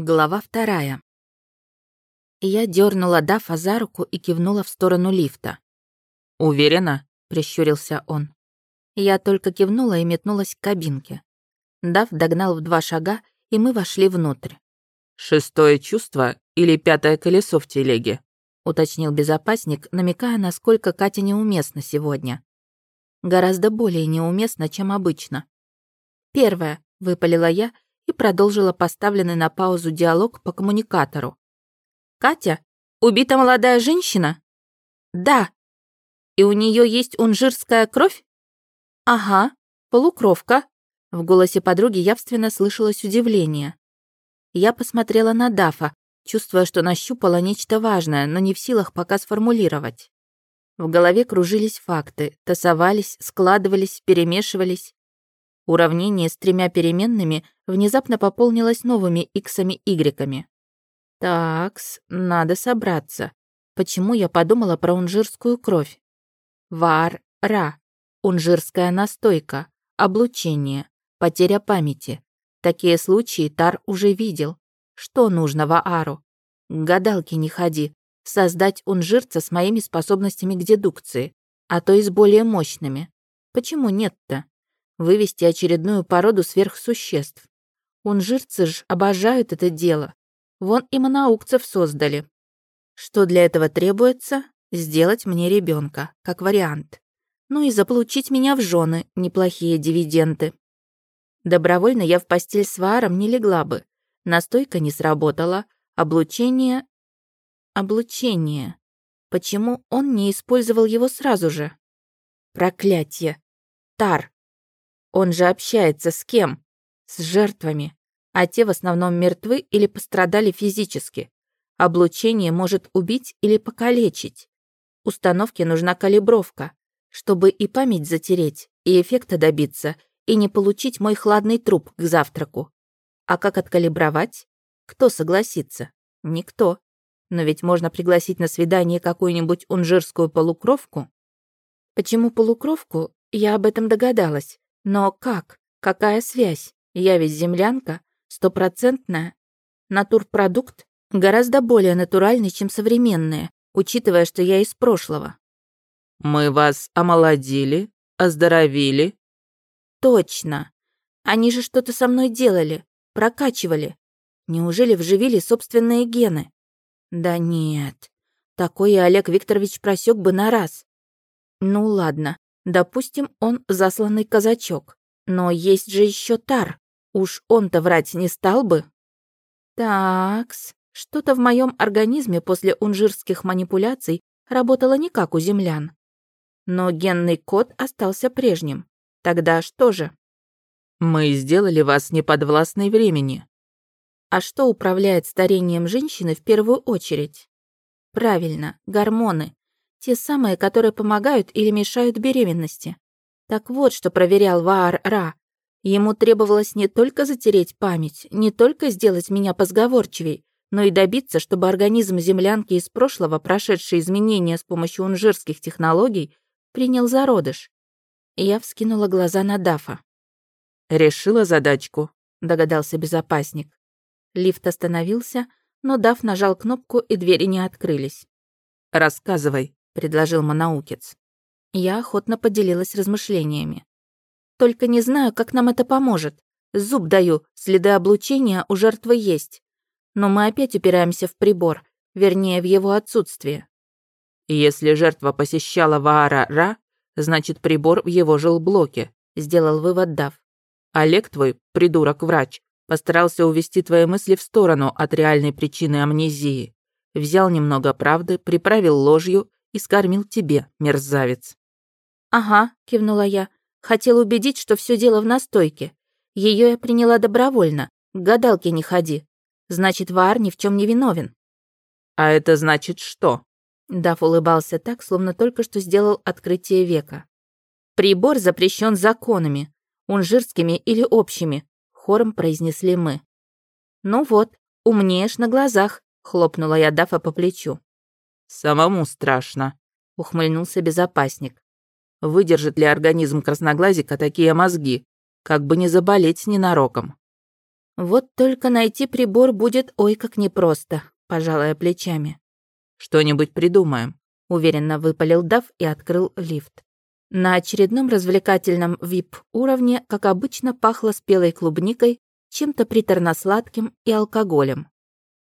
Глава вторая. Я дернула Дафа за руку и кивнула в сторону лифта. «Уверена?» — прищурился он. Я только кивнула и метнулась к кабинке. Дав догнал в два шага, и мы вошли внутрь. «Шестое чувство или пятое колесо в телеге?» — уточнил безопасник, намекая, насколько Катя неуместна сегодня. Гораздо более неуместно, чем обычно. «Первое», — выпалила я и продолжила поставленный на паузу диалог по коммуникатору. «Катя, убита молодая женщина?» «Да». «И у нее есть унжирская кровь?» «Ага, полукровка». В голосе подруги явственно слышалось удивление. Я посмотрела на Дафа, чувствуя, что нащупала нечто важное, но не в силах пока сформулировать. В голове кружились факты, тасовались, складывались, перемешивались. Уравнение с тремя переменными внезапно пополнилось новыми иксами игреками. Такс, надо собраться. Почему я подумала про унжирскую кровь? Вар-ра. Унжирская настойка. Облучение. Потеря памяти. Такие случаи Тар уже видел. Что нужно Ваару? К гадалке не ходи. Создать унжирца с моими способностями к дедукции, а то и с более мощными. Почему нет-то? Вывести очередную породу сверхсуществ. Унжирцы ж обожают это дело. Вон и моноукцев создали. Что для этого требуется? Сделать мне ребенка, как вариант. Ну и заполучить меня в жены, неплохие дивиденды. Добровольно я в постель с Вааром не легла бы. Настойка не сработала. Облучение... Облучение. Почему он не использовал его сразу же? Проклятье. Тар. Он же общается с кем? С жертвами. А те в основном мертвы или пострадали физически. Облучение может убить или покалечить. Установке нужна калибровка, чтобы и память затереть, и эффекта добиться, и не получить мой хладный труп к завтраку. А как откалибровать? Кто согласится? Никто. Но ведь можно пригласить на свидание какую-нибудь унжирскую полукровку. Почему полукровку? Я об этом догадалась. Но как? Какая связь? Я ведь землянка, стопроцентная. Натурпродукт гораздо более натуральный, чем современные, учитывая, что я из прошлого. «Мы вас омолодили, оздоровили». «Точно. Они же что-то со мной делали, прокачивали. Неужели вживили собственные гены? Да нет. Такое Олег Викторович просек бы на раз. Ну ладно, Допустим, он засланный казачок. Но есть же еще Тар. Уж он-то врать не стал бы. Такс, что-то в моем организме после унжирских манипуляций работало не как у землян. Но генный код остался прежним. Тогда что же? Мы сделали вас неподвластной времени. А что управляет старением женщины в первую очередь? Правильно, гормоны. Те самые, которые помогают или мешают беременности. Так вот, что проверял Ваар-Ра. Ему требовалось не только затереть память, не только сделать меня позговорчивей, но и добиться, чтобы организм землянки из прошлого, прошедший изменения с помощью унжирских технологий, принял зародыш. Я вскинула глаза на Дафа. «Решила задачку», — догадался безопасник. Лифт остановился, но Даф нажал кнопку, и двери не открылись. «Рассказывай», предложил Манаукец. Я охотно поделилась размышлениями. Только не знаю, как нам это поможет. Зуб даю, следы облучения у жертвы есть. Но мы опять упираемся в прибор, вернее, в его отсутствие. Если жертва посещала Ваара-Ра, значит, прибор в его жилблоке, сделал вывод Дав. Олег твой, придурок-врач, постарался увести твои мысли в сторону от реальной причины амнезии. Взял немного правды, приправил ложью и скормил тебе, мерзавец». «Ага», — кивнула я. «Хотел убедить, что все дело в настойке. Ее я приняла добровольно. К гадалке не ходи. Значит, Ваар ни в чем не виновен». «А это значит что?» Даф улыбался так, словно только что сделал открытие века. «Прибор запрещен законами, унжирскими или общими», — хором произнесли мы. «Ну вот, умнеешь на глазах», — хлопнула я Дафа по плечу. «Самому страшно», — ухмыльнулся безопасник. «Выдержит ли организм красноглазика такие мозги? Как бы не заболеть ненароком». Вот только найти прибор будет ой как непросто, пожалая плечами. Что-нибудь придумаем, уверенно выпалил Дав и открыл лифт. На очередном развлекательном VIP-уровне, как обычно, пахло спелой клубникой, чем-то приторно-сладким и алкоголем.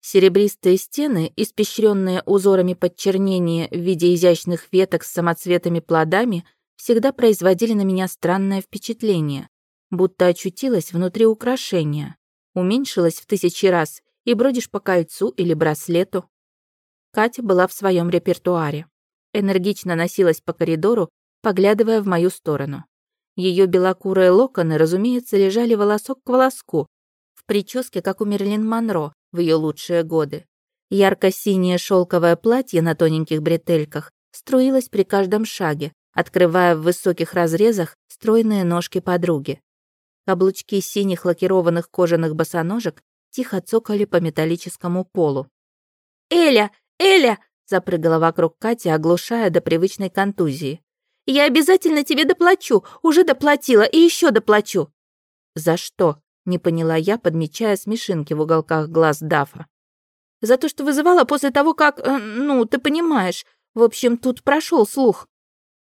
Серебристые стены, испещренные узорами подчернения в виде изящных веток с самоцветами плодами, всегда производили на меня странное впечатление, будто очутилась внутри украшения, уменьшилась в тысячи раз и бродишь по кольцу или браслету. Катя была в своем репертуаре. Энергично носилась по коридору, поглядывая в мою сторону. Ее белокурые локоны, разумеется, лежали волосок к волоску, в прическе, как у Мерлин Монро в ее лучшие годы. Ярко-синее шелковое платье на тоненьких бретельках струилось при каждом шаге, открывая в высоких разрезах стройные ножки подруги. Каблучки синих лакированных кожаных босоножек тихо цокали по металлическому полу. «Эля! Эля!» запрыгала вокруг Кати, оглушая до привычной контузии. «Я обязательно тебе доплачу! Уже доплатила и еще доплачу!» «За что?» — не поняла я, подмечая смешинки в уголках глаз Дафа. «За то, что вызывала после того, как... Э, ну, ты понимаешь. В общем, тут прошел слух».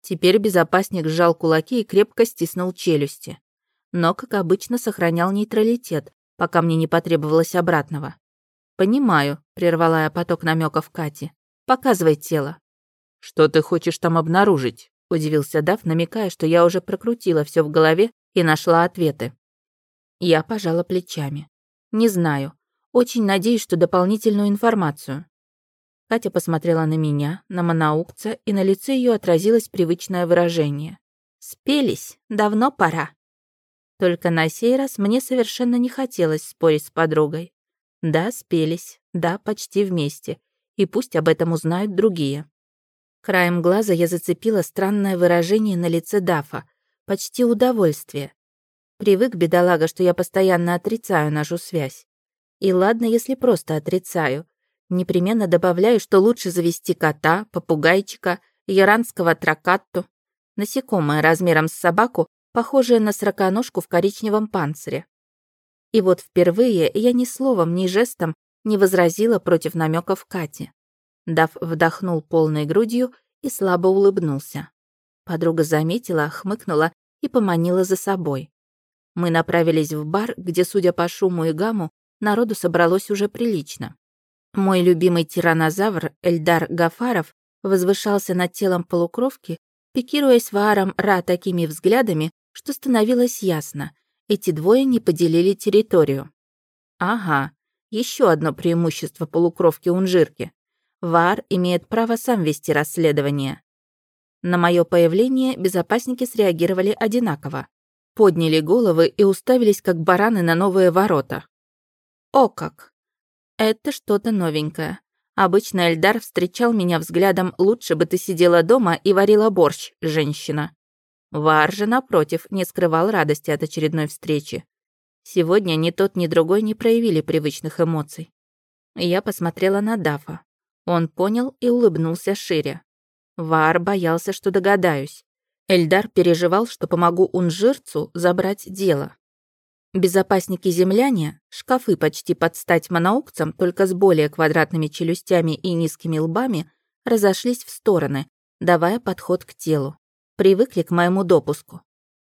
Теперь безопасник сжал кулаки и крепко стиснул челюсти. Но, как обычно, сохранял нейтралитет, пока мне не потребовалось обратного. «Понимаю», — прервала я поток намеков Кати. «Показывай тело». «Что ты хочешь там обнаружить?» — удивился Дав, намекая, что я уже прокрутила все в голове и нашла ответы. Я пожала плечами. «Не знаю. Очень надеюсь, что дополнительную информацию. Катя посмотрела на меня, на монаукца, и на лице ее отразилось привычное выражение. «Спелись, давно пора». Только на сей раз мне совершенно не хотелось спорить с подругой. Да, спелись, да, почти вместе, и пусть об этом узнают другие. Краем глаза я зацепила странное выражение на лице Дафа, почти удовольствие. Привык, бедолага, что я постоянно отрицаю нашу связь. И ладно, если просто отрицаю, Непременно добавляю, что лучше завести кота, попугайчика, яранского тракатту, насекомое размером с собаку, похожее на сороконожку в коричневом панцире. И вот впервые я ни словом, ни жестом не возразила против намеков Кати. Дав вдохнул полной грудью и слабо улыбнулся. Подруга заметила, хмыкнула и поманила за собой. Мы направились в бар, где, судя по шуму и гамму, народу собралось уже прилично. Мой любимый тиранозавр Эльдар Гафаров возвышался над телом полукровки, пикируясь вааром Ра такими взглядами, что становилось ясно, эти двое не поделили территорию. Ага, еще одно преимущество полукровки Унжирки. Вар имеет право сам вести расследование. На мое появление безопасники среагировали одинаково. Подняли головы и уставились, как бараны на новые ворота. О как! Это что-то новенькое. Обычно Эльдар встречал меня взглядом «лучше бы ты сидела дома и варила борщ, женщина». Вар же, напротив, не скрывал радости от очередной встречи. Сегодня ни тот, ни другой не проявили привычных эмоций. Я посмотрела на Дафа. Он понял и улыбнулся шире. Вар боялся, что догадаюсь. Эльдар переживал, что помогу унжирцу забрать дело. Безопасники-земляне, шкафы почти под стать моноукцам, только с более квадратными челюстями и низкими лбами, разошлись в стороны, давая подход к телу. Привыкли к моему допуску.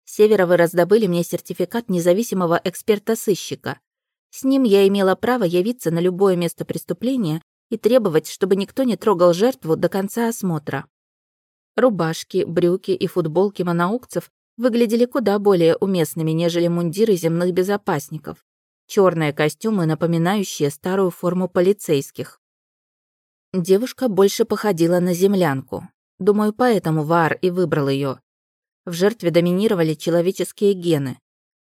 Северовы раздобыли мне сертификат независимого эксперта-сыщика. С ним я имела право явиться на любое место преступления и требовать, чтобы никто не трогал жертву до конца осмотра. Рубашки, брюки и футболки моноукцев выглядели куда более уместными, нежели мундиры земных безопасников. Черные костюмы, напоминающие старую форму полицейских. Девушка больше походила на землянку. Думаю, поэтому Вар и выбрал ее. В жертве доминировали человеческие гены.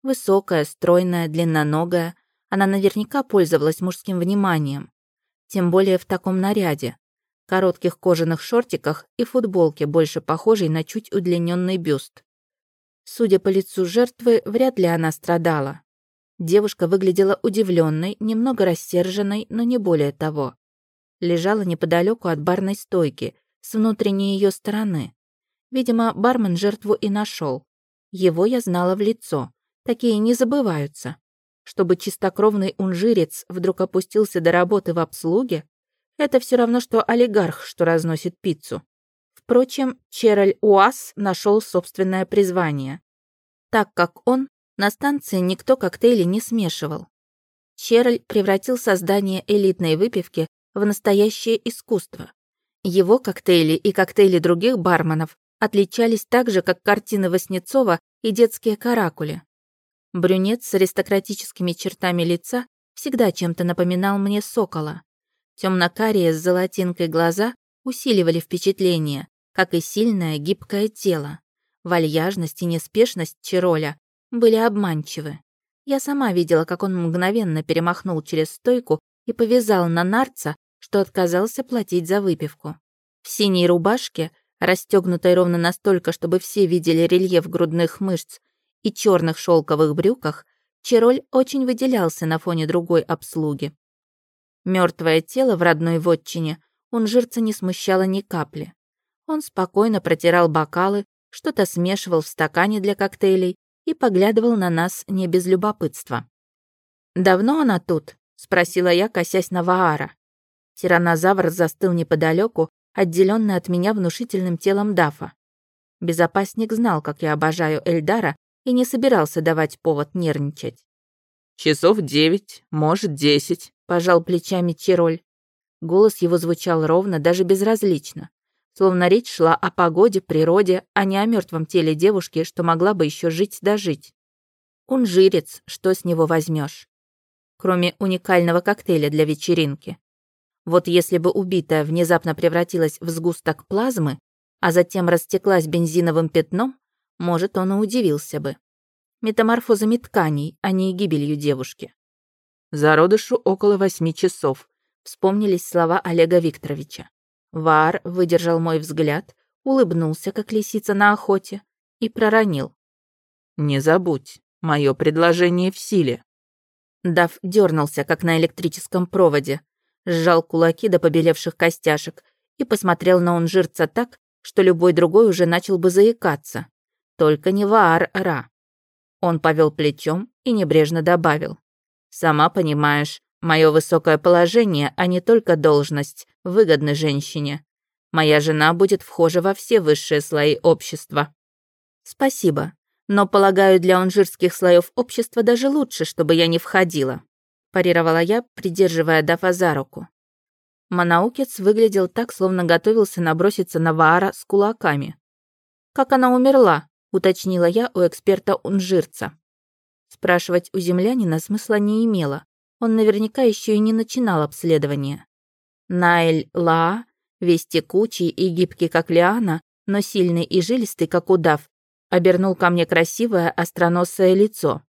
Высокая, стройная, длинноногая, она наверняка пользовалась мужским вниманием. Тем более в таком наряде. Коротких кожаных шортиках и футболке, больше похожей на чуть удлиненный бюст. Судя по лицу жертвы, вряд ли она страдала. Девушка выглядела удивленной, немного рассерженной, но не более того. Лежала неподалеку от барной стойки, с внутренней ее стороны. Видимо, бармен жертву и нашел. Его я знала в лицо. Такие не забываются. чтобы чистокровный унжирец вдруг опустился до работы в обслуге, это все равно, что олигарх, что разносит пиццу. Впрочем, Чераль Уас нашел собственное призвание. Так как он, на станции никто коктейли не смешивал. Чераль превратил создание элитной выпивки в настоящее искусство. Его коктейли и коктейли других барменов отличались так же, как картины Васнецова и детские каракули. Брюнет с аристократическими чертами лица всегда чем-то напоминал мне сокола. Темно-карие с золотинкой глаза усиливали впечатление, как и сильное гибкое тело. Вальяжность и неспешность Чироля были обманчивы. Я сама видела, как он мгновенно перемахнул через стойку и повязал на нарца, что отказался платить за выпивку. В синей рубашке, расстегнутой ровно настолько, чтобы все видели рельеф грудных мышц, и черных шелковых брюках, Чироль очень выделялся на фоне другой обслуги. Мертвое тело в родной вотчине он жирца не смущало ни капли. Он спокойно протирал бокалы, что-то смешивал в стакане для коктейлей и поглядывал на нас не без любопытства. «Давно она тут?» — спросила я, косясь на Ваара. Тиранозавр застыл неподалеку, отделенный от меня внушительным телом Дафа. Безопасник знал, как я обожаю Эльдара, и не собирался давать повод нервничать. «Часов девять, может, десять», — пожал плечами Чироль. Голос его звучал ровно, даже безразлично. Словно речь шла о погоде, природе, а не о мертвом теле девушки, что могла бы еще жить да жить. Он жирец, что с него возьмешь? Кроме уникального коктейля для вечеринки. Вот если бы убитая внезапно превратилась в сгусток плазмы, а затем растеклась бензиновым пятном, может, он и удивился бы. Метаморфозами тканей, а не гибелью девушки. Зародышу около восьми часов. Вспомнились слова Олега Викторовича. Вар выдержал мой взгляд, улыбнулся, как лисица на охоте, и проронил. «Не забудь, мое предложение в силе». Дав дернулся, как на электрическом проводе, сжал кулаки до побелевших костяшек и посмотрел на унжирца так, что любой другой уже начал бы заикаться. Только не Ваар-Ра. Он повел плечом и небрежно добавил. «Сама понимаешь, Мое высокое положение, а не только должность, выгодны женщине. Моя жена будет вхожа во все высшие слои общества. Спасибо, но, полагаю, для онжирских слоев общества даже лучше, чтобы я не входила. Парировала я, придерживая Дафа за руку. Манаукец выглядел так, словно готовился наброситься на Ваара с кулаками. «Как она умерла?» — уточнила я у эксперта Унжирца. Спрашивать у землянина смысла не имело. Он наверняка еще и не начинал обследование. Найль Ла, весь текучий и гибкий, как лиана, но сильный и жилистый, как удав, обернул ко мне красивое остроносое лицо.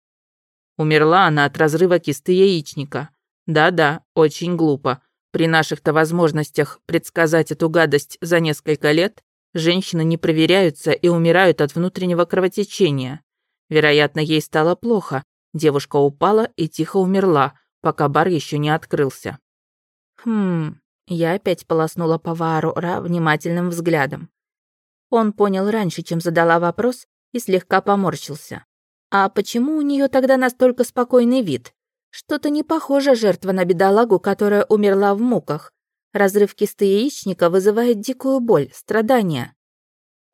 Умерла она от разрыва кисты яичника. Да-да, очень глупо. При наших-то возможностях предсказать эту гадость за несколько лет женщины не проверяются и умирают от внутреннего кровотечения. Вероятно, ей стало плохо. Девушка упала и тихо умерла, пока бар еще не открылся. Хм, я опять полоснула повару Ра внимательным взглядом. Он понял раньше, чем задала вопрос, и слегка поморщился. А почему у нее тогда настолько спокойный вид? Что-то не похоже жертва на бедолагу, которая умерла в муках. Разрыв кисты яичника вызывает дикую боль, страдания.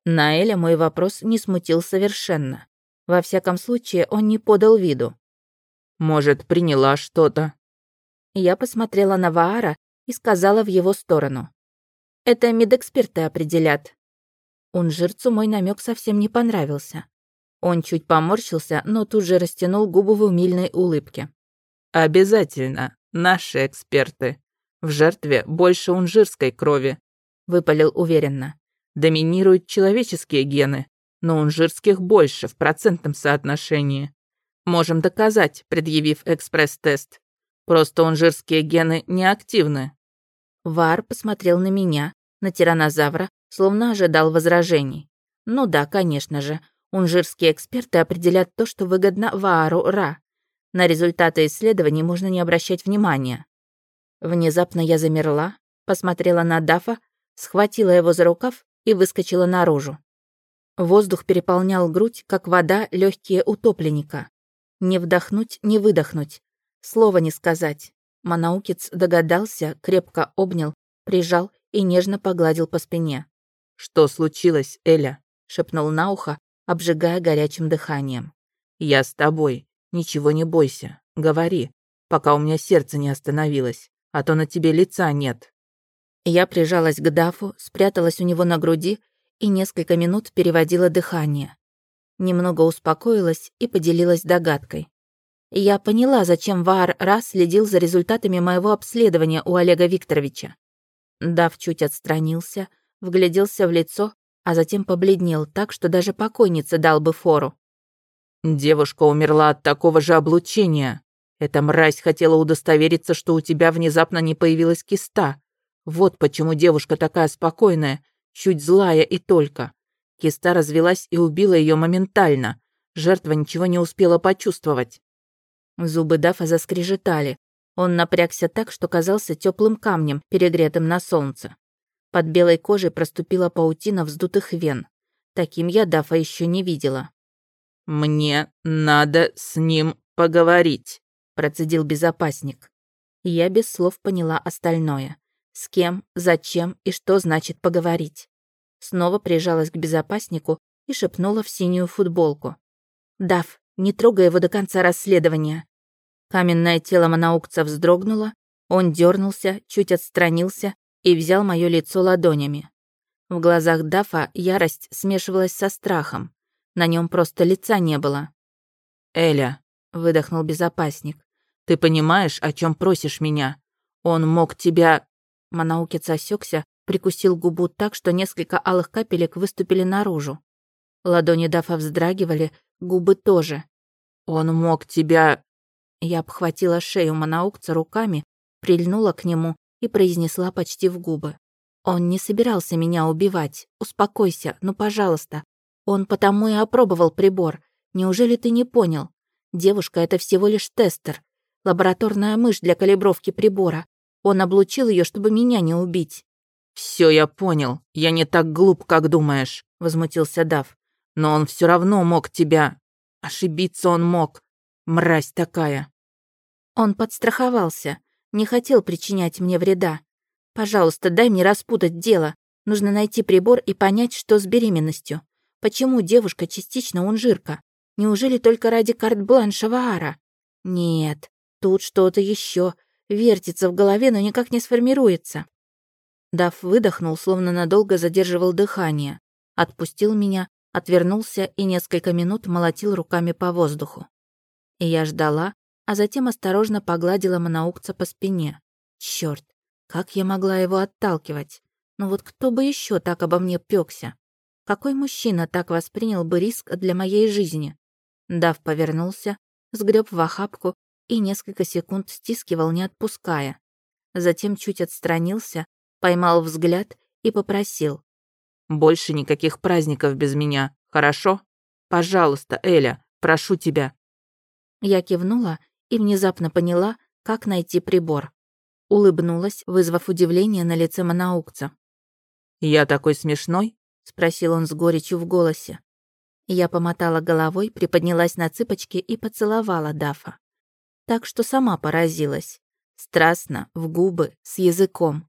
Наэля мой вопрос не смутил совершенно. Во всяком случае, он не подал виду. Может, приняла что-то?» Я посмотрела на Ваара и сказала в его сторону. «Это медэксперты определят». Унжирцу мой намек совсем не понравился. Он чуть поморщился, но тут же растянул губы в умильной улыбке. «Обязательно. Наши эксперты. В жертве больше унжирской крови», — выпалил уверенно. «Доминируют человеческие гены, но унжирских больше в процентном соотношении. Можем доказать, предъявив экспресс-тест. Просто унжирские гены неактивны». Вар посмотрел на меня, на тиранозавра, словно ожидал возражений. Ну да, конечно же, унжирские эксперты определят то, что выгодно Ваару Ра. На результаты исследований можно не обращать внимания. Внезапно я замерла, посмотрела на Дафа, схватила его за рукав и выскочила наружу. Воздух переполнял грудь, как вода легкие утопленника. Не вдохнуть, не выдохнуть. Слова не сказать. Манаукец догадался, крепко обнял, прижал и нежно погладил по спине. «Что случилось, Эля?» — шепнул на ухо, обжигая горячим дыханием. «Я с тобой. Ничего не бойся. Говори, пока у меня сердце не остановилось, а то на тебе лица нет». Я прижалась к Дафу, спряталась у него на груди и несколько минут переводила дыхание. Немного успокоилась и поделилась догадкой. Я поняла, зачем Ваар Ра следил за результатами моего обследования у Олега Викторовича. Дав чуть отстранился, вгляделся в лицо, а затем побледнел так, что даже покойнице дал бы фору. «Девушка умерла от такого же облучения. Эта мразь хотела удостовериться, что у тебя внезапно не появилась киста. Вот почему девушка такая спокойная, чуть злая и только. Киста развелась и убила ее моментально. Жертва ничего не успела почувствовать. Зубы Дафа заскрежетали. Он напрягся так, что казался теплым камнем, перегретым на солнце. Под белой кожей проступила паутина вздутых вен. Таким я Дафа еще не видела. «Мне надо с ним поговорить», — процедил безопасник. Я без слов поняла остальное. С кем, зачем и что значит поговорить. Снова прижалась к безопаснику и шепнула в синюю футболку. «Дав, не трогай его до конца расследования». Каменное тело монаукца вздрогнуло, он дернулся, чуть отстранился и взял мое лицо ладонями. В глазах Дафа ярость смешивалась со страхом. На нем просто лица не было. «Эля», — выдохнул безопасник, — «ты понимаешь, о чем просишь меня? Он мог тебя...» Манаукец осекся, прикусил губу так, что несколько алых капелек выступили наружу. Ладони Дафа вздрагивали, губы тоже. «Он мог тебя...» Я обхватила шею Манаукца руками, прильнула к нему и произнесла почти в губы. «Он не собирался меня убивать. Успокойся, ну, пожалуйста. Он потому и опробовал прибор. Неужели ты не понял? Девушка — это всего лишь тестер. Лабораторная мышь для калибровки прибора. Он облучил ее, чтобы меня не убить». Все я понял. Я не так глуп, как думаешь», — возмутился Дав. «Но он все равно мог тебя... Ошибиться он мог. Мразь такая». Он подстраховался. Не хотел причинять мне вреда. Пожалуйста, дай мне распутать дело. Нужно найти прибор и понять, что с беременностью. Почему девушка частично унжирка? Неужели только ради карт-бланша Ваара? Нет, тут что-то еще. Вертится в голове, но никак не сформируется. Дав выдохнул, словно надолго задерживал дыхание. Отпустил меня, отвернулся и несколько минут молотил руками по воздуху. И я ждала, а затем осторожно погладила Манаукца по спине. Черт, как я могла его отталкивать? Ну вот кто бы еще так обо мне пёкся? Какой мужчина так воспринял бы риск для моей жизни? Дав повернулся, сгреб в охапку и несколько секунд стискивал, не отпуская. Затем чуть отстранился, поймал взгляд и попросил. «Больше никаких праздников без меня, хорошо? Пожалуйста, Эля, прошу тебя». Я кивнула и внезапно поняла, как найти прибор. Улыбнулась, вызвав удивление на лице монаукца. «Я такой смешной?» — спросил он с горечью в голосе. Я помотала головой, приподнялась на цыпочки и поцеловала Дафа. Так что сама поразилась. Страстно, в губы, с языком.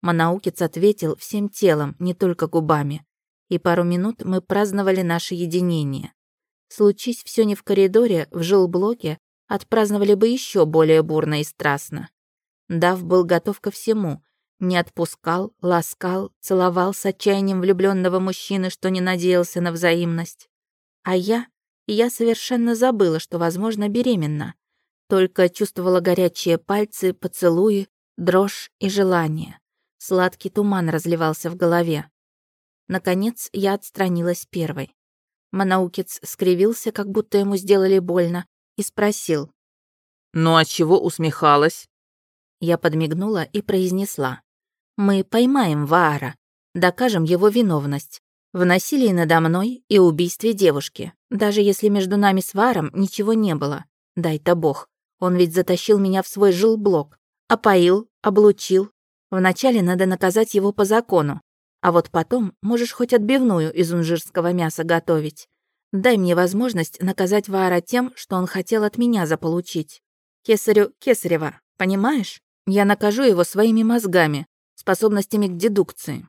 Манаукец ответил всем телом, не только губами. И пару минут мы праздновали наше единение. Случись все не в коридоре, в жилблоке, отпраздновали бы еще более бурно и страстно. Дав был готов ко всему. Не отпускал, ласкал, целовал с отчаянием влюбленного мужчины, что не надеялся на взаимность. А я? Я совершенно забыла, что, возможно, беременна. Только чувствовала горячие пальцы, поцелуи, дрожь и желание. Сладкий туман разливался в голове. Наконец, я отстранилась первой. Манаукец скривился, как будто ему сделали больно, и спросил. «Ну а чего усмехалась?» Я подмигнула и произнесла. «Мы поймаем Ваара, докажем его виновность в насилии надо мной и убийстве девушки, даже если между нами с Вааром ничего не было. Дай-то бог, он ведь затащил меня в свой жилблок, опоил, облучил, Вначале надо наказать его по закону, а вот потом можешь хоть отбивную из унжирского мяса готовить. Дай мне возможность наказать Ваара тем, что он хотел от меня заполучить. Кесарю Кесарева, понимаешь? Я накажу его своими мозгами, способностями к дедукции».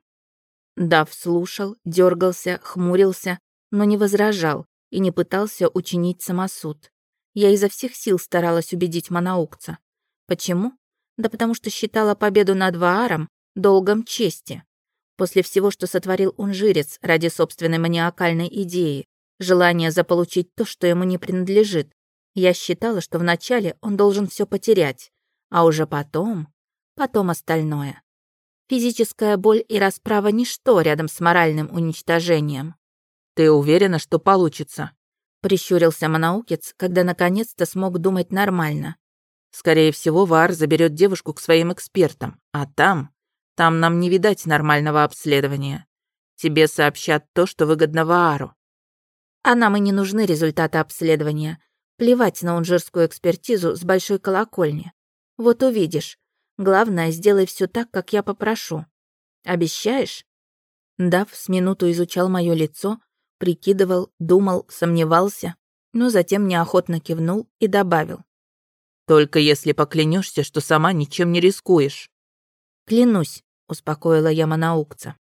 Дав слушал, дергался, хмурился, но не возражал и не пытался учинить самосуд. Я изо всех сил старалась убедить Манаукца. Почему? Да потому что считала победу над Вааром долгом чести. После всего, что сотворил Унжирец ради собственной маниакальной идеи, желания заполучить то, что ему не принадлежит, я считала, что вначале он должен все потерять, а уже потом, потом остальное. Физическая боль и расправа – ничто рядом с моральным уничтожением. «Ты уверена, что получится?» – прищурился Манаукец, когда наконец-то смог думать нормально. «Скорее всего, Вар заберет девушку к своим экспертам, а там там нам не видать нормального обследования. Тебе сообщат то, что выгодно Ваару». «А нам и не нужны результаты обследования. Плевать на унжирскую экспертизу с большой колокольни. Вот увидишь. Главное, сделай все так, как я попрошу. Обещаешь?» Дав с минуту изучал мое лицо, прикидывал, думал, сомневался, но затем неохотно кивнул и добавил. «Только если поклянешься, что сама ничем не рискуешь». «Клянусь», — успокоила я Манаукца.